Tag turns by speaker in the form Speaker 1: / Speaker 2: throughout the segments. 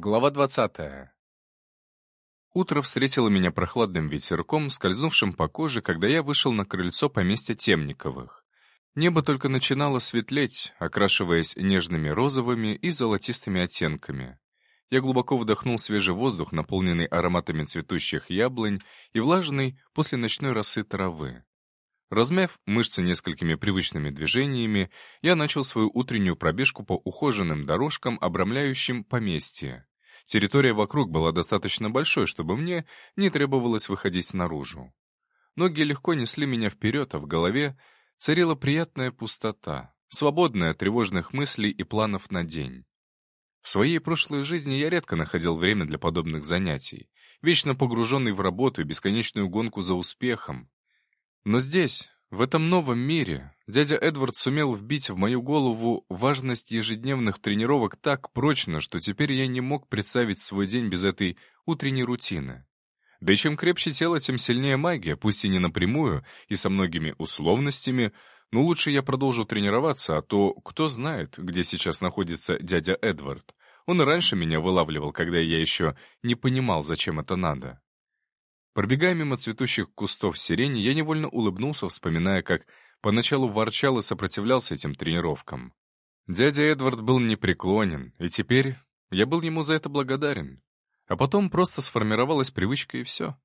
Speaker 1: Глава 20. Утро встретило меня прохладным ветерком, скользнувшим по коже, когда я вышел на крыльцо поместья Темниковых. Небо только начинало светлеть, окрашиваясь нежными розовыми и золотистыми оттенками. Я глубоко вдохнул свежий воздух, наполненный ароматами цветущих яблонь и влажный после ночной росы травы. Размяв мышцы несколькими привычными движениями, я начал свою утреннюю пробежку по ухоженным дорожкам, обрамляющим поместье. Территория вокруг была достаточно большой, чтобы мне не требовалось выходить наружу. Ноги легко несли меня вперед, а в голове царила приятная пустота, свободная от тревожных мыслей и планов на день. В своей прошлой жизни я редко находил время для подобных занятий, вечно погруженный в работу и бесконечную гонку за успехом, но здесь, в этом новом мире, дядя Эдвард сумел вбить в мою голову важность ежедневных тренировок так прочно, что теперь я не мог представить свой день без этой утренней рутины. Да и чем крепче тело, тем сильнее магия, пусть и не напрямую, и со многими условностями, но лучше я продолжу тренироваться, а то кто знает, где сейчас находится дядя Эдвард. Он раньше меня вылавливал, когда я еще не понимал, зачем это надо. Пробегая мимо цветущих кустов сирени, я невольно улыбнулся, вспоминая, как поначалу ворчал и сопротивлялся этим тренировкам. Дядя Эдвард был непреклонен, и теперь я был ему за это благодарен. А потом просто сформировалась привычка и все.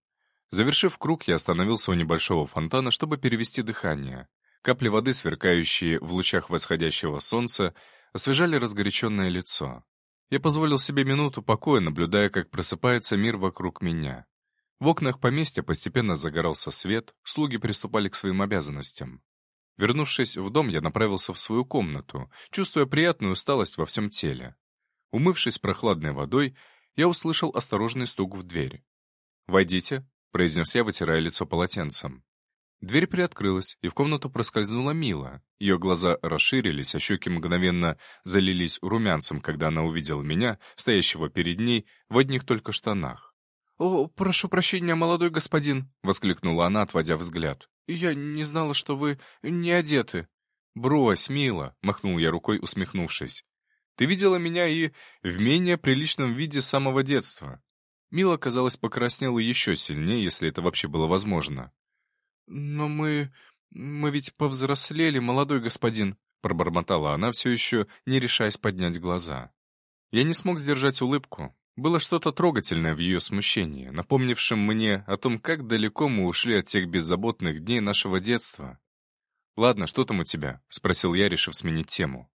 Speaker 1: Завершив круг, я остановился у небольшого фонтана, чтобы перевести дыхание. Капли воды, сверкающие в лучах восходящего солнца, освежали разгоряченное лицо. Я позволил себе минуту покоя, наблюдая, как просыпается мир вокруг меня. В окнах поместья постепенно загорался свет, слуги приступали к своим обязанностям. Вернувшись в дом, я направился в свою комнату, чувствуя приятную усталость во всем теле. Умывшись прохладной водой, я услышал осторожный стук в дверь. «Войдите», — произнес я, вытирая лицо полотенцем. Дверь приоткрылась, и в комнату проскользнула Мила. Ее глаза расширились, а щеки мгновенно залились румянцем, когда она увидела меня, стоящего перед ней, в одних только штанах. «О, прошу прощения, молодой господин!» — воскликнула она, отводя взгляд. «Я не знала, что вы не одеты». «Брось, мило!» — махнул я рукой, усмехнувшись. «Ты видела меня и в менее приличном виде с самого детства». Мила, казалось, покраснела еще сильнее, если это вообще было возможно. «Но мы... мы ведь повзрослели, молодой господин», — пробормотала она, все еще не решаясь поднять глаза. Я не смог сдержать улыбку. Было что-то трогательное в ее смущении, напомнившем мне о том, как далеко мы ушли от тех беззаботных дней нашего детства. «Ладно, что там у тебя?» — спросил я, решив сменить тему.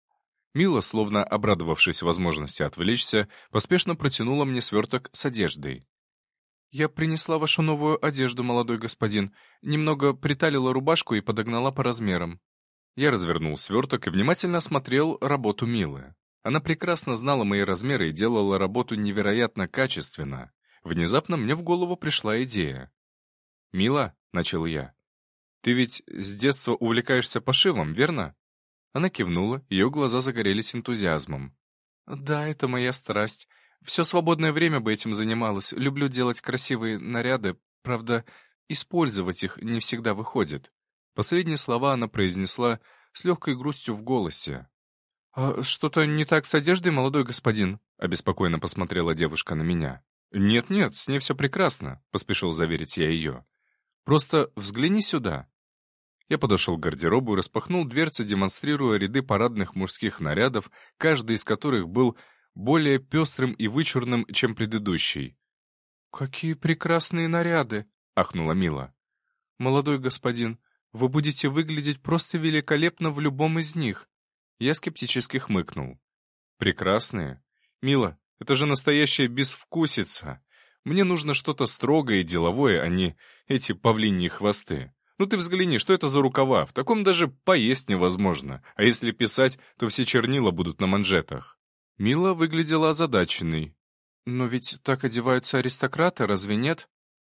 Speaker 1: Мила, словно обрадовавшись возможности отвлечься, поспешно протянула мне сверток с одеждой. «Я принесла вашу новую одежду, молодой господин. Немного приталила рубашку и подогнала по размерам». Я развернул сверток и внимательно осмотрел работу Милы. Она прекрасно знала мои размеры и делала работу невероятно качественно. Внезапно мне в голову пришла идея. «Мила», — начал я, — «ты ведь с детства увлекаешься пошивом, верно?» Она кивнула, ее глаза загорелись энтузиазмом. «Да, это моя страсть. Все свободное время бы этим занималась. Люблю делать красивые наряды, правда, использовать их не всегда выходит». Последние слова она произнесла с легкой грустью в голосе. «А что-то не так с одеждой, молодой господин?» — обеспокоенно посмотрела девушка на меня. «Нет-нет, с ней все прекрасно», — поспешил заверить я ее. «Просто взгляни сюда». Я подошел к гардеробу и распахнул дверцы, демонстрируя ряды парадных мужских нарядов, каждый из которых был более пестрым и вычурным, чем предыдущий. «Какие прекрасные наряды!» — ахнула Мила. «Молодой господин, вы будете выглядеть просто великолепно в любом из них. Я скептически хмыкнул. «Прекрасные. Мила, это же настоящая безвкусица. Мне нужно что-то строгое и деловое, а не эти павлиньи хвосты. Ну ты взгляни, что это за рукава? В таком даже поесть невозможно. А если писать, то все чернила будут на манжетах». Мила выглядела озадаченной. «Но ведь так одеваются аристократы, разве нет?»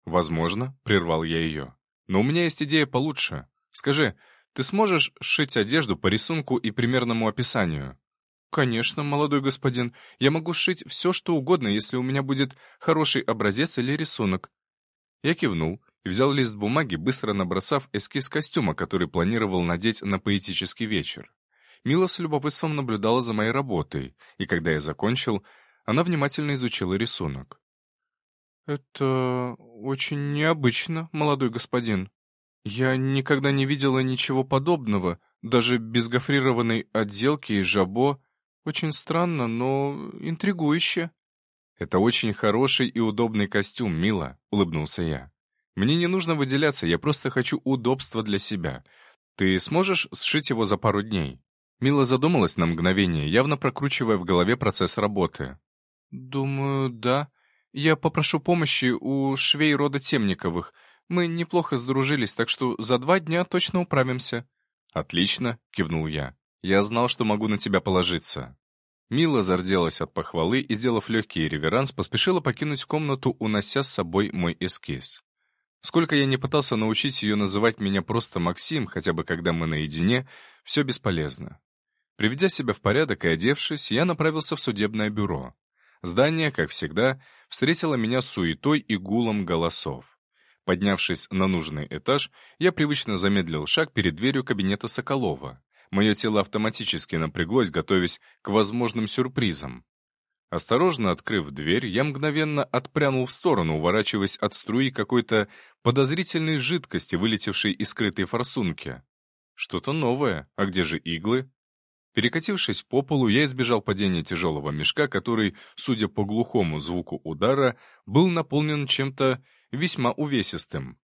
Speaker 1: «Возможно», — прервал я ее. «Но у меня есть идея получше. Скажи, ты сможешь сшить одежду по рисунку и примерному описанию?» «Конечно, молодой господин. Я могу сшить все, что угодно, если у меня будет хороший образец или рисунок». Я кивнул и взял лист бумаги, быстро набросав эскиз костюма, который планировал надеть на поэтический вечер. Мила с любопытством наблюдала за моей работой, и когда я закончил, Она внимательно изучила рисунок. «Это очень необычно, молодой господин. Я никогда не видела ничего подобного, даже без гофрированной отделки и жабо. Очень странно, но интригующе». «Это очень хороший и удобный костюм, мила», — улыбнулся я. «Мне не нужно выделяться, я просто хочу удобства для себя. Ты сможешь сшить его за пару дней?» Мила задумалась на мгновение, явно прокручивая в голове процесс работы. «Думаю, да. Я попрошу помощи у швей рода Темниковых. Мы неплохо сдружились, так что за два дня точно управимся». «Отлично», — кивнул я. «Я знал, что могу на тебя положиться». Мила зарделась от похвалы и, сделав легкий реверанс, поспешила покинуть комнату, унося с собой мой эскиз. Сколько я не пытался научить ее называть меня просто Максим, хотя бы когда мы наедине, все бесполезно. Приведя себя в порядок и одевшись, я направился в судебное бюро. Здание, как всегда, встретило меня суетой и гулом голосов. Поднявшись на нужный этаж, я привычно замедлил шаг перед дверью кабинета Соколова. Мое тело автоматически напряглось, готовясь к возможным сюрпризам. Осторожно открыв дверь, я мгновенно отпрянул в сторону, уворачиваясь от струи какой-то подозрительной жидкости, вылетевшей из скрытой форсунки. Что-то новое, а где же иглы? Перекатившись по полу, я избежал падения тяжелого мешка, который, судя по глухому звуку удара, был наполнен чем-то весьма увесистым.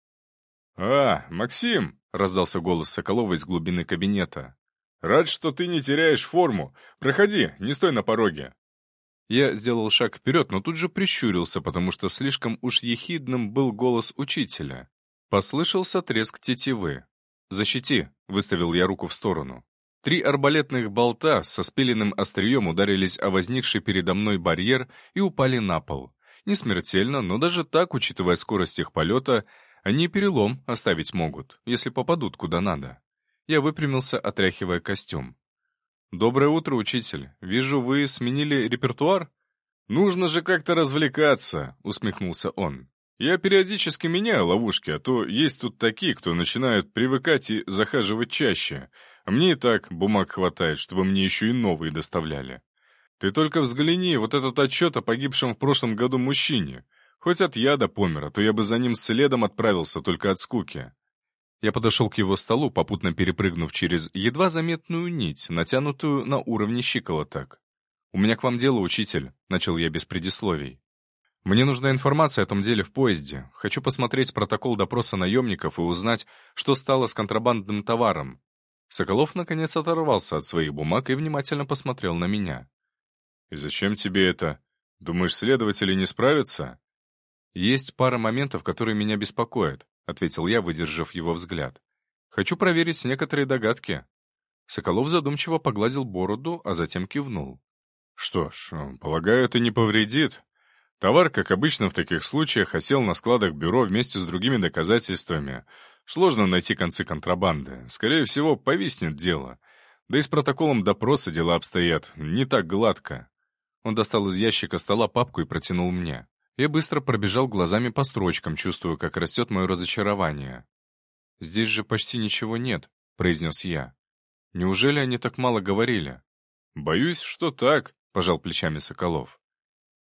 Speaker 2: «А, Максим!» — раздался голос Соколова из глубины кабинета. «Рад, что ты не теряешь форму. Проходи, не стой на пороге».
Speaker 1: Я сделал шаг вперед, но тут же прищурился, потому что слишком уж ехидным был голос учителя. Послышался треск тетивы. «Защити!» — выставил я руку в сторону. Три арбалетных болта со спиленным острием ударились о возникший передо мной барьер и упали на пол. Не смертельно, но даже так, учитывая скорость их полета, они перелом оставить могут, если попадут куда надо. Я выпрямился, отряхивая костюм. «Доброе утро, учитель. Вижу, вы сменили репертуар?»
Speaker 2: «Нужно же как-то развлекаться», — усмехнулся он. «Я периодически меняю ловушки, а то есть тут такие, кто начинают привыкать и захаживать чаще. А мне и так бумаг хватает, чтобы мне еще и новые доставляли. Ты только взгляни, вот этот отчет о погибшем в прошлом году мужчине. Хоть от яда помер, а то я бы за ним следом отправился только от скуки.
Speaker 1: Я подошел к его столу, попутно перепрыгнув через едва заметную нить, натянутую на уровне щиколоток. «У меня к вам дело, учитель», — начал я без предисловий. «Мне нужна информация о том деле в поезде. Хочу посмотреть протокол допроса наемников и узнать, что стало с контрабандным товаром». Соколов наконец оторвался от своих бумаг и внимательно посмотрел на меня.
Speaker 2: «И зачем тебе это? Думаешь, следователи не справятся?»
Speaker 1: «Есть пара моментов, которые меня беспокоят. — ответил я, выдержав его взгляд. «Хочу проверить некоторые догадки». Соколов задумчиво погладил бороду, а затем кивнул.
Speaker 2: «Что ж, полагаю, это не повредит. Товар, как обычно в таких случаях, осел на складах бюро вместе с другими доказательствами. Сложно найти концы контрабанды. Скорее всего, повиснет дело. Да и с протоколом допроса дела обстоят не так гладко».
Speaker 1: Он достал из ящика стола папку и протянул мне. Я быстро пробежал глазами по строчкам, чувствуя, как растет мое разочарование. «Здесь же почти ничего нет», — произнес я. «Неужели они так мало говорили?»
Speaker 2: «Боюсь, что так», — пожал плечами Соколов.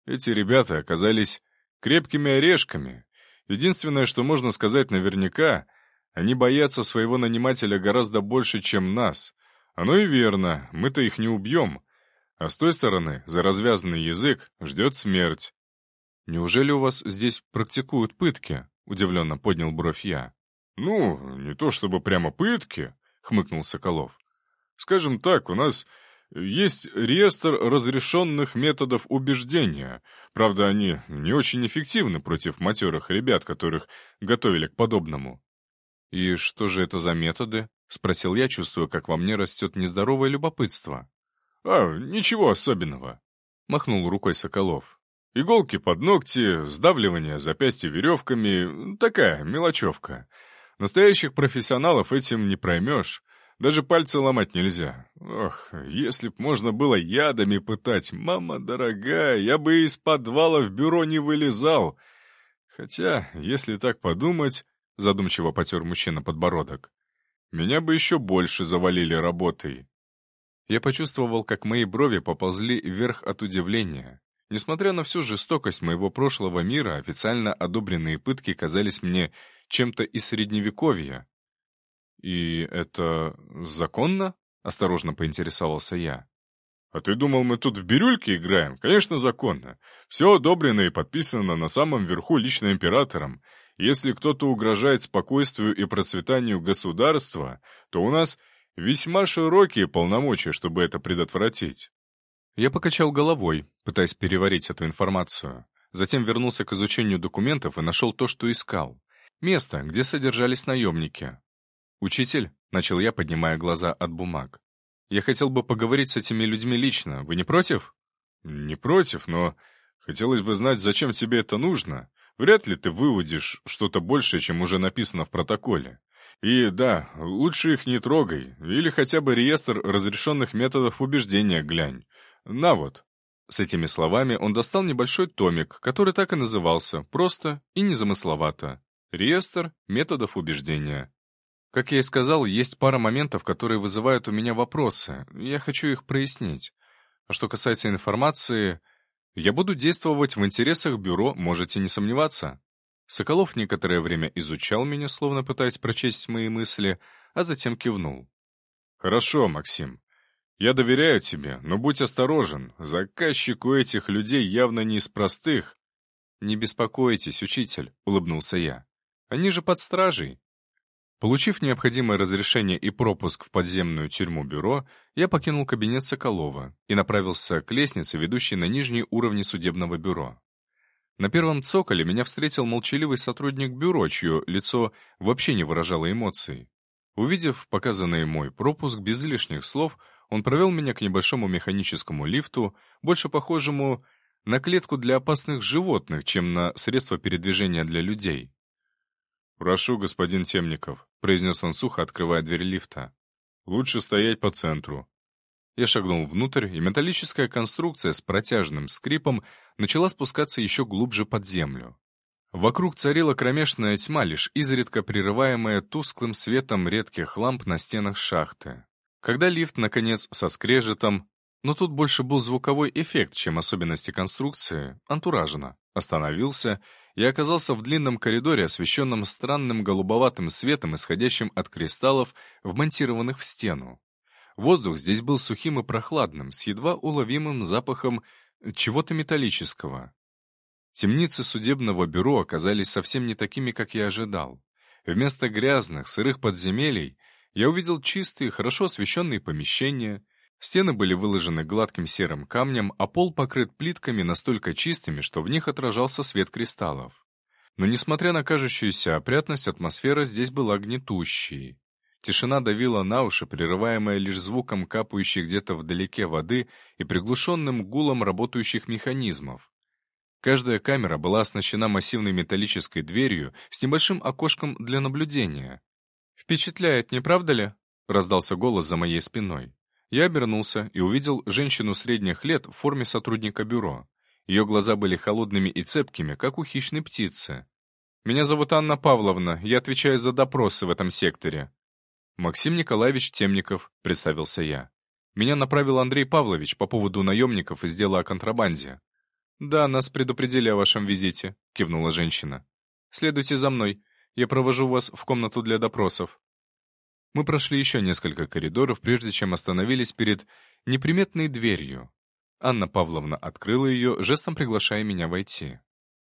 Speaker 2: «Эти ребята оказались крепкими орешками. Единственное, что можно сказать наверняка, они боятся своего нанимателя гораздо больше, чем нас. Оно и верно, мы-то их не убьем. А с той стороны, за развязанный язык, ждет смерть.
Speaker 1: «Неужели у вас здесь практикуют пытки?» — удивленно поднял бровь я.
Speaker 2: «Ну, не то чтобы прямо пытки», — хмыкнул Соколов. «Скажем так, у нас есть реестр разрешенных методов убеждения. Правда, они не очень эффективны против матерых ребят, которых готовили к подобному».
Speaker 1: «И что же это за методы?» — спросил я, чувствуя, как во мне растет нездоровое любопытство.
Speaker 2: «А, ничего особенного», — махнул рукой Соколов. Иголки под ногти, сдавливание запястья веревками — такая мелочевка. Настоящих профессионалов этим не проймешь. Даже пальцы ломать нельзя. Ох, если б можно было ядами пытать, мама дорогая, я бы из подвала в бюро не вылезал. Хотя, если так подумать, задумчиво потер мужчина подбородок, меня бы еще больше завалили работой.
Speaker 1: Я почувствовал, как мои брови поползли вверх от удивления. Несмотря на всю жестокость моего прошлого мира, официально одобренные пытки казались мне чем-то из средневековья. «И это законно?» — осторожно поинтересовался я.
Speaker 2: «А ты думал, мы тут в бирюльке играем? Конечно, законно. Все одобрено и подписано на самом верху лично императором. Если кто-то угрожает спокойствию и процветанию государства, то у нас весьма широкие полномочия, чтобы это предотвратить».
Speaker 1: Я покачал головой, пытаясь переварить эту информацию. Затем вернулся к изучению документов и нашел то, что искал. Место, где содержались наемники. «Учитель», — начал я, поднимая глаза от бумаг, «я хотел бы поговорить с этими людьми лично. Вы не против?»
Speaker 2: «Не против, но хотелось бы знать, зачем тебе это нужно. Вряд ли ты выводишь что-то большее, чем уже написано в протоколе. И да, лучше их не трогай, или хотя бы реестр разрешенных методов убеждения глянь. На вот».
Speaker 1: С этими словами он достал небольшой томик, который так и назывался, просто и незамысловато. Реестр методов убеждения. Как я и сказал, есть пара моментов, которые вызывают у меня вопросы. Я хочу их прояснить. А что касается информации, я буду действовать в интересах бюро, можете не сомневаться. Соколов некоторое время изучал меня, словно пытаясь прочесть мои мысли, а затем кивнул.
Speaker 2: «Хорошо, Максим. Я доверяю тебе, но будь осторожен. Заказчик у этих людей явно не из простых».
Speaker 1: «Не беспокойтесь, учитель», — улыбнулся я. «Они же под стражей». Получив необходимое разрешение и пропуск в подземную тюрьму бюро, я покинул кабинет Соколова и направился к лестнице, ведущей на нижние уровни судебного бюро. На первом цоколе меня встретил молчаливый сотрудник бюро, чье лицо вообще не выражало эмоций. Увидев показанный мой пропуск без лишних слов, он провел меня к небольшому механическому лифту, больше похожему на клетку для опасных животных, чем на средство передвижения для людей.
Speaker 2: «Прошу, господин Темников», — произнес он сухо, открывая дверь лифта. «Лучше стоять по центру».
Speaker 1: Я шагнул внутрь, и металлическая конструкция с протяжным скрипом начала спускаться еще глубже под землю. Вокруг царила кромешная тьма, лишь изредка прерываемая тусклым светом редких ламп на стенах шахты. Когда лифт, наконец, со скрежетом, но тут больше был звуковой эффект, чем особенности конструкции, антуражно, остановился — я оказался в длинном коридоре, освещенном странным голубоватым светом, исходящим от кристаллов, вмонтированных в стену. Воздух здесь был сухим и прохладным, с едва уловимым запахом чего-то металлического. Темницы судебного бюро оказались совсем не такими, как я ожидал. Вместо грязных, сырых подземелий я увидел чистые, хорошо освещенные помещения, Стены были выложены гладким серым камнем, а пол покрыт плитками настолько чистыми, что в них отражался свет кристаллов. Но несмотря на кажущуюся опрятность, атмосфера здесь была гнетущей. Тишина давила на уши, прерываемая лишь звуком капающей где-то вдалеке воды и приглушенным гулом работающих механизмов. Каждая камера была оснащена массивной металлической дверью с небольшим окошком для наблюдения. «Впечатляет, не правда ли?» — раздался голос за моей спиной. Я обернулся и увидел женщину средних лет в форме сотрудника бюро. Ее глаза были холодными и цепкими, как у хищной птицы. «Меня зовут Анна Павловна, я отвечаю за допросы в этом секторе». «Максим Николаевич Темников», — представился я. «Меня направил Андрей Павлович по поводу наемников из дела о контрабанде». «Да, нас предупредили о вашем визите», — кивнула женщина. «Следуйте за мной. Я провожу вас в комнату для допросов». Мы прошли еще несколько коридоров, прежде чем остановились перед неприметной дверью. Анна Павловна открыла ее, жестом приглашая меня войти.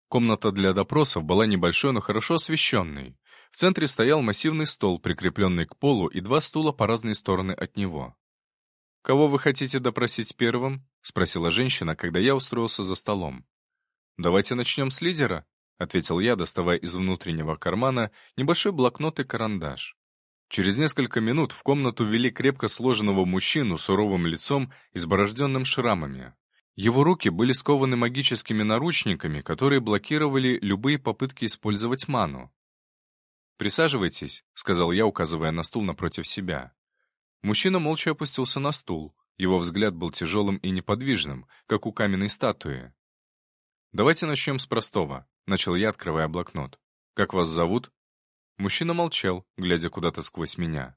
Speaker 1: Комната для допросов была небольшой, но хорошо освещенной. В центре стоял массивный стол, прикрепленный к полу, и два стула по разные стороны от него. «Кого вы хотите допросить первым?» — спросила женщина, когда я устроился за столом. «Давайте начнем с лидера», — ответил я, доставая из внутреннего кармана небольшой блокнот и карандаш. Через несколько минут в комнату ввели крепко сложенного мужчину с суровым лицом и с борожденным шрамами. Его руки были скованы магическими наручниками, которые блокировали любые попытки использовать ману. «Присаживайтесь», — сказал я, указывая на стул напротив себя. Мужчина молча опустился на стул. Его взгляд был тяжелым и неподвижным, как у каменной статуи. «Давайте начнем с простого», — начал я, открывая блокнот. «Как вас зовут?» Мужчина молчал, глядя куда-то сквозь меня.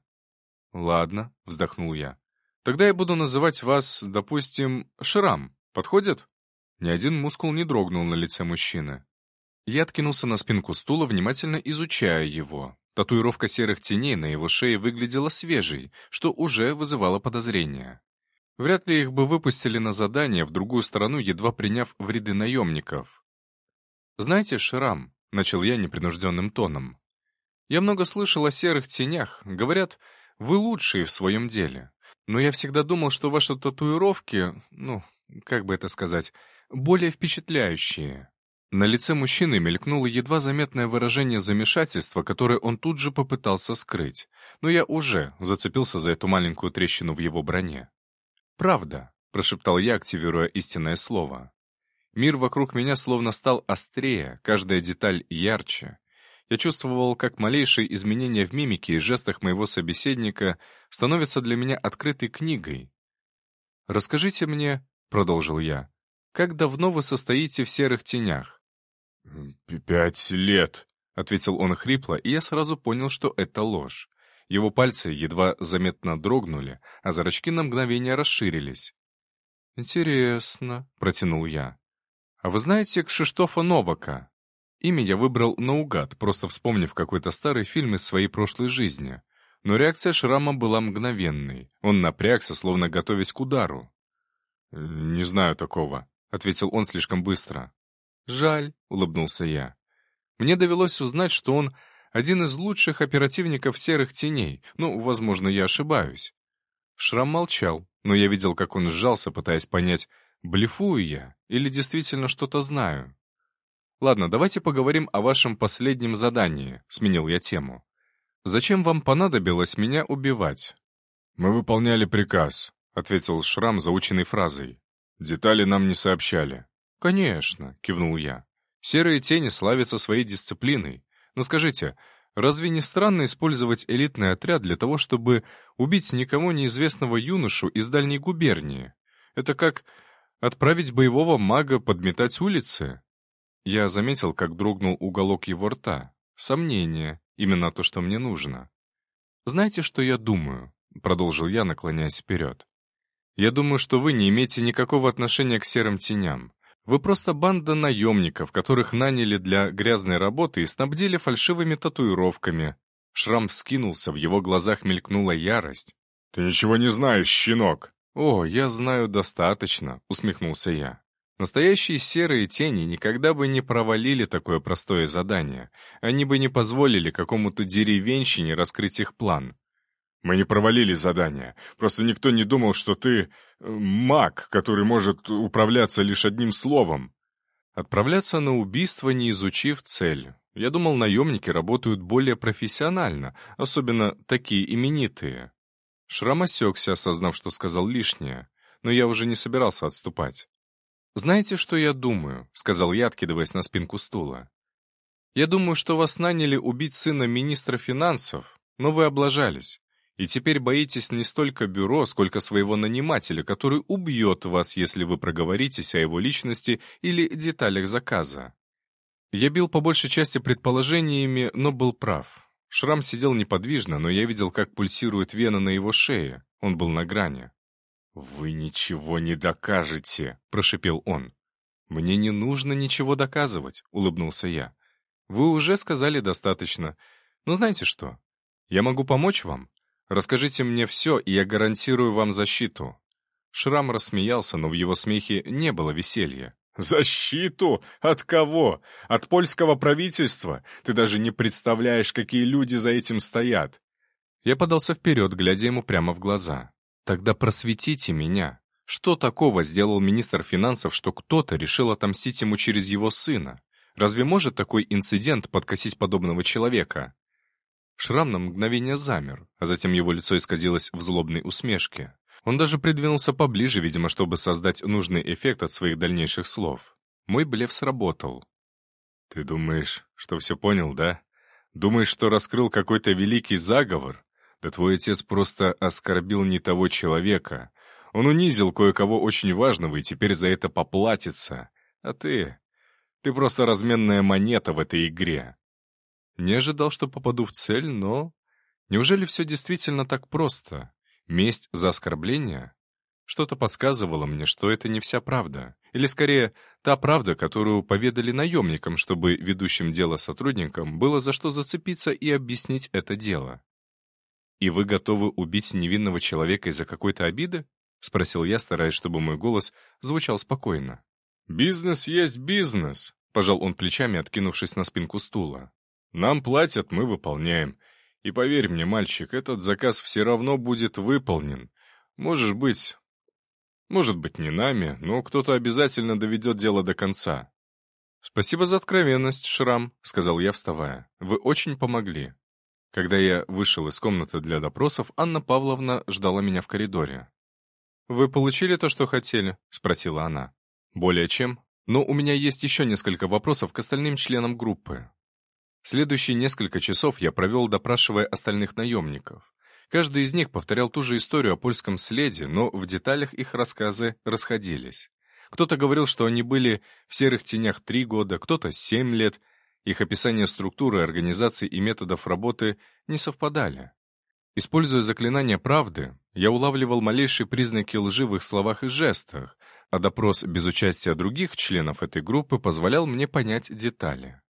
Speaker 1: «Ладно», — вздохнул я. «Тогда я буду называть вас, допустим, Шрам. Подходит?» Ни один мускул не дрогнул на лице мужчины. Я откинулся на спинку стула, внимательно изучая его. Татуировка серых теней на его шее выглядела свежей, что уже вызывало подозрения. Вряд ли их бы выпустили на задание в другую сторону, едва приняв в ряды наемников. «Знаете, Шрам», — начал я непринужденным тоном, — «я много слышал о серых тенях. Говорят, вы лучшие в своем деле. Но я всегда думал, что ваши татуировки, ну, как бы это сказать, более впечатляющие». На лице мужчины мелькнуло едва заметное выражение замешательства, которое он тут же попытался скрыть, но я уже зацепился за эту маленькую трещину в его броне. «Правда», — прошептал я, активируя истинное слово. Мир вокруг меня словно стал острее, каждая деталь ярче. Я чувствовал, как малейшие изменения в мимике и жестах моего собеседника становятся для меня открытой книгой. «Расскажите мне», — продолжил я, — «как давно вы состоите в серых тенях?»
Speaker 2: «Пять лет», — ответил он хрипло,
Speaker 1: и я сразу понял, что это ложь. Его пальцы едва заметно дрогнули, а зрачки на мгновение расширились. «Интересно», — протянул я. «А вы знаете Кшиштофа Новака?» Имя я выбрал наугад, просто вспомнив какой-то старый фильм из своей прошлой жизни. Но реакция Шрама была мгновенной. Он напрягся, словно готовясь к удару.
Speaker 2: «Не знаю такого», — ответил он слишком быстро.
Speaker 1: «Жаль», — улыбнулся я. «Мне довелось узнать, что он один из лучших оперативников серых теней. Ну, возможно, я ошибаюсь». Шрам молчал, но я видел, как он сжался, пытаясь понять, блефую я или действительно что-то знаю. «Ладно, давайте поговорим о вашем последнем задании», — сменил я тему. «Зачем вам понадобилось меня убивать?»
Speaker 2: «Мы выполняли приказ», — ответил Шрам заученной фразой. «Детали нам не сообщали».
Speaker 1: «Конечно», — кивнул я. «Серые тени славятся своей дисциплиной. Но скажите, разве не странно использовать элитный отряд для того, чтобы убить никому неизвестного юношу из дальней губернии? Это как отправить боевого мага подметать улицы?» Я заметил, как дрогнул уголок его рта. Сомнение, именно то, что мне нужно. «Знаете, что я думаю?» — продолжил я, наклоняясь вперед. «Я думаю, что вы не имеете никакого отношения к серым теням. Вы просто банда наемников, которых наняли для грязной работы и снабдили фальшивыми татуировками. Шрам вскинулся, в его глазах мелькнула ярость.
Speaker 2: «Ты ничего не знаешь, щенок!»
Speaker 1: «О, я знаю достаточно», — усмехнулся я. Настоящие серые тени никогда бы не провалили такое простое задание. Они бы не позволили какому-то деревенщине раскрыть их план.
Speaker 2: Мы не провалили задание. Просто никто не думал, что ты э, маг, который может управляться лишь одним словом.
Speaker 1: Отправляться на убийство, не изучив цель. Я думал, наемники работают более профессионально, особенно такие именитые. Шрам осекся, осознав, что сказал лишнее, но я уже не собирался отступать. «Знаете, что я думаю?» — сказал я, откидываясь на спинку стула. «Я думаю, что вас наняли убить сына министра финансов, но вы облажались. И теперь боитесь не столько бюро, сколько своего нанимателя, который убьет вас, если вы проговоритесь о его личности или деталях заказа. Я бил по большей части предположениями, но был прав. Шрам сидел неподвижно, но я видел, как пульсирует вена на его шее. Он был на грани.
Speaker 2: «Вы ничего не докажете», — прошепел он.
Speaker 1: «Мне не нужно ничего доказывать», — улыбнулся я. «Вы уже сказали достаточно. Но знаете что? Я могу помочь вам. Расскажите мне все, и я гарантирую вам защиту». Шрам рассмеялся, но в его смехе не было веселья.
Speaker 2: «Защиту? От кого? От польского правительства? Ты даже не представляешь, какие люди за этим стоят!»
Speaker 1: Я подался вперед, глядя ему прямо в глаза. «Тогда просветите меня. Что такого сделал министр финансов, что кто-то решил отомстить ему через его сына? Разве может такой инцидент подкосить подобного человека?» Шрам на мгновение замер, а затем его лицо исказилось в злобной усмешке. Он даже придвинулся поближе, видимо, чтобы создать нужный эффект от своих дальнейших слов. Мой блеф сработал.
Speaker 2: «Ты думаешь, что все понял, да? Думаешь, что раскрыл какой-то великий заговор? Да твой отец просто оскорбил не того человека. Он унизил кое-кого очень важного и теперь за это поплатится. А ты... Ты просто разменная монета в этой игре.
Speaker 1: Не ожидал, что попаду в цель, но... Неужели все действительно так просто? Месть за оскорбление? Что-то подсказывало мне, что это не вся правда. Или скорее, та правда, которую поведали наемникам, чтобы ведущим дело сотрудникам было за что зацепиться и объяснить это дело. «И вы готовы убить невинного человека из-за какой-то обиды?» — спросил я, стараясь, чтобы мой голос звучал спокойно.
Speaker 2: «Бизнес есть бизнес», — пожал он плечами, откинувшись на спинку стула. «Нам платят, мы выполняем. И поверь мне, мальчик, этот заказ все равно будет выполнен. Можешь быть... Может быть, не нами, но кто-то обязательно доведет дело до конца».
Speaker 1: «Спасибо за откровенность, Шрам», — сказал я, вставая. «Вы очень помогли». Когда я вышел из комнаты для допросов, Анна Павловна ждала меня в коридоре. «Вы получили то, что хотели?» — спросила она. «Более чем. Но у меня есть еще несколько вопросов к остальным членам группы». Следующие несколько часов я провел, допрашивая остальных наемников. Каждый из них повторял ту же историю о польском следе, но в деталях их рассказы расходились. Кто-то говорил, что они были в серых тенях три года, кто-то семь лет — их описание структуры, организации и методов работы не совпадали. Используя заклинание правды, я улавливал малейшие признаки лжи в их словах и жестах, а допрос без участия других членов этой группы позволял мне понять детали.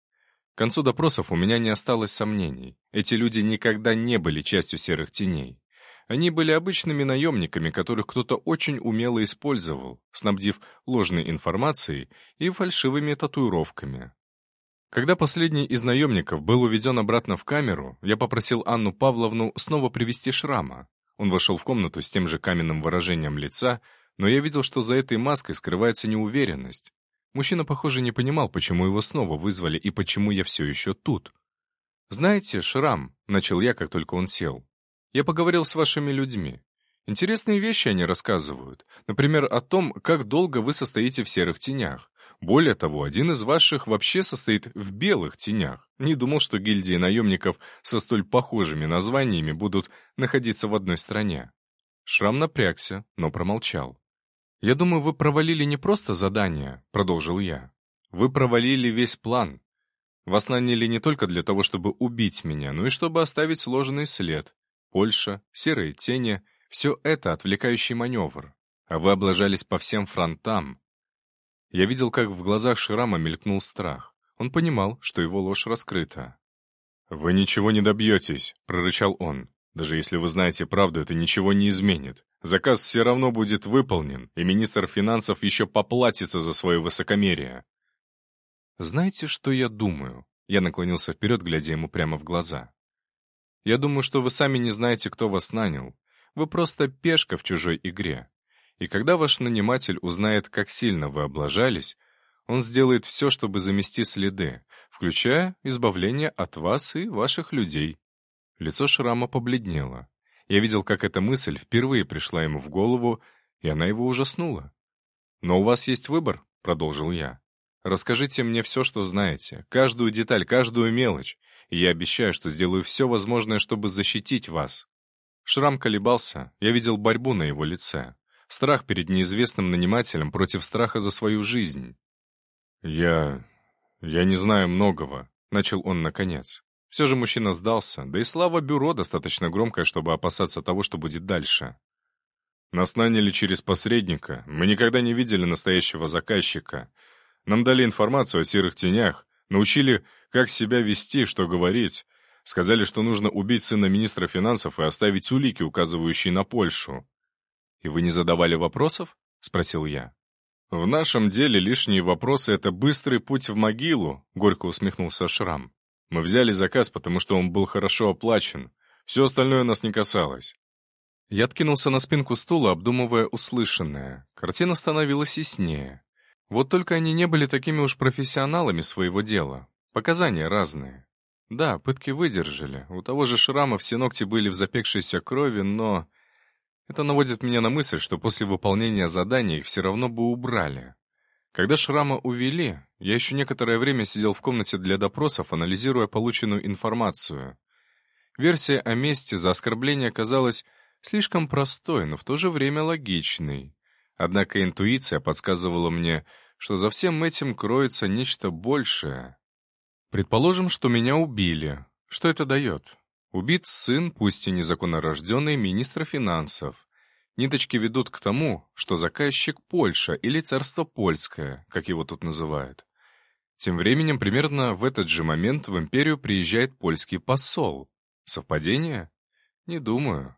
Speaker 1: К концу допросов у меня не осталось сомнений. Эти люди никогда не были частью серых теней. Они были обычными наемниками, которых кто-то очень умело использовал, снабдив ложной информацией и фальшивыми татуировками. Когда последний из наемников был уведен обратно в камеру, я попросил Анну Павловну снова привести шрама. Он вошел в комнату с тем же каменным выражением лица, но я видел, что за этой маской скрывается неуверенность. Мужчина, похоже, не понимал, почему его снова вызвали и почему я все еще тут. «Знаете, Шрам», — начал я, как только он сел, — «я поговорил с вашими людьми. Интересные вещи они рассказывают. Например, о том, как долго вы состоите в серых тенях. Более того, один из ваших вообще состоит в белых тенях. Не думал, что гильдии наемников со столь похожими названиями будут находиться в одной стране. Шрам напрягся, но промолчал. «Я думаю, вы провалили не просто задание», — продолжил я. «Вы провалили весь план. Вас наняли не только для того, чтобы убить меня, но и чтобы оставить сложный след. Польша, серые тени — все это отвлекающий маневр. А вы облажались по всем фронтам, я видел, как в глазах Шрама мелькнул страх. Он понимал, что его ложь раскрыта.
Speaker 2: «Вы ничего не добьетесь», — прорычал он. «Даже если вы знаете правду, это ничего не изменит. Заказ все равно будет выполнен, и министр финансов еще поплатится за свое высокомерие».
Speaker 1: «Знаете, что я думаю?» Я наклонился вперед, глядя ему прямо в глаза. «Я думаю, что вы сами не знаете, кто вас нанял. Вы просто пешка в чужой игре. И когда ваш наниматель узнает, как сильно вы облажались, он сделает все, чтобы замести следы, включая избавление от вас и ваших людей. Лицо Шрама побледнело. Я видел, как эта мысль впервые пришла ему в голову, и она его ужаснула. «Но у вас есть выбор», — продолжил я. «Расскажите мне все, что знаете, каждую деталь, каждую мелочь, и я обещаю, что сделаю все возможное, чтобы защитить вас». Шрам колебался, я видел борьбу на его лице. Страх перед неизвестным нанимателем против страха за свою жизнь.
Speaker 2: «Я... я не знаю многого», — начал он наконец.
Speaker 1: Все же мужчина сдался, да и слава бюро достаточно громкая, чтобы опасаться того, что будет дальше.
Speaker 2: Нас наняли через посредника, мы никогда не видели настоящего заказчика. Нам дали информацию о серых тенях, научили, как себя вести, что говорить. Сказали, что нужно убить сына министра финансов и оставить улики, указывающие на Польшу.
Speaker 1: «И вы не задавали вопросов?» — спросил я.
Speaker 2: «В нашем деле лишние вопросы — это быстрый путь в могилу», — горько усмехнулся Шрам. «Мы взяли заказ, потому что он был хорошо оплачен. Все остальное нас не касалось».
Speaker 1: Я откинулся на спинку стула, обдумывая услышанное. Картина становилась яснее. Вот только они не были такими уж профессионалами своего дела. Показания разные. Да, пытки выдержали. У того же Шрама все ногти были в запекшейся крови, но... Это наводит меня на мысль, что после выполнения задания их все равно бы убрали. Когда Шрама увели, я еще некоторое время сидел в комнате для допросов, анализируя полученную информацию. Версия о месте за оскорбление казалась слишком простой, но в то же время логичной. Однако интуиция подсказывала мне, что за всем этим кроется нечто большее. Предположим, что меня убили. Что это дает? Убит сын, пусть и незаконнорожденный, министра финансов. Ниточки ведут к тому, что заказчик Польша или царство польское, как его тут называют. Тем временем, примерно в этот же момент в империю приезжает польский посол. Совпадение? Не думаю.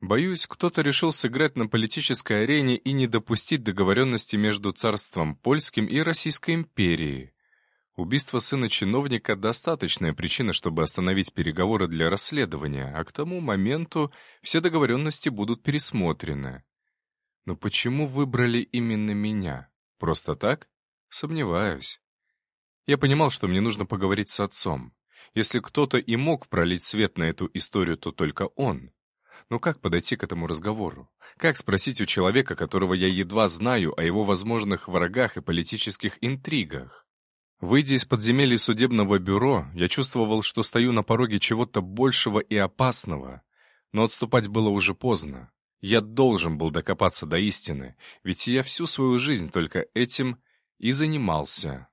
Speaker 1: Боюсь, кто-то решил сыграть на политической арене и не допустить договоренности между царством польским и Российской империей. Убийство сына чиновника — достаточная причина, чтобы остановить переговоры для расследования, а к тому моменту все договоренности будут пересмотрены. Но почему выбрали именно меня? Просто так? Сомневаюсь. Я понимал, что мне нужно поговорить с отцом. Если кто-то и мог пролить свет на эту историю, то только он. Но как подойти к этому разговору? Как спросить у человека, которого я едва знаю, о его возможных врагах и политических интригах? Выйдя из подземелья судебного бюро, я чувствовал, что стою на пороге чего-то большего и опасного. Но отступать было уже поздно. Я должен был докопаться до истины, ведь я всю свою жизнь только этим и занимался.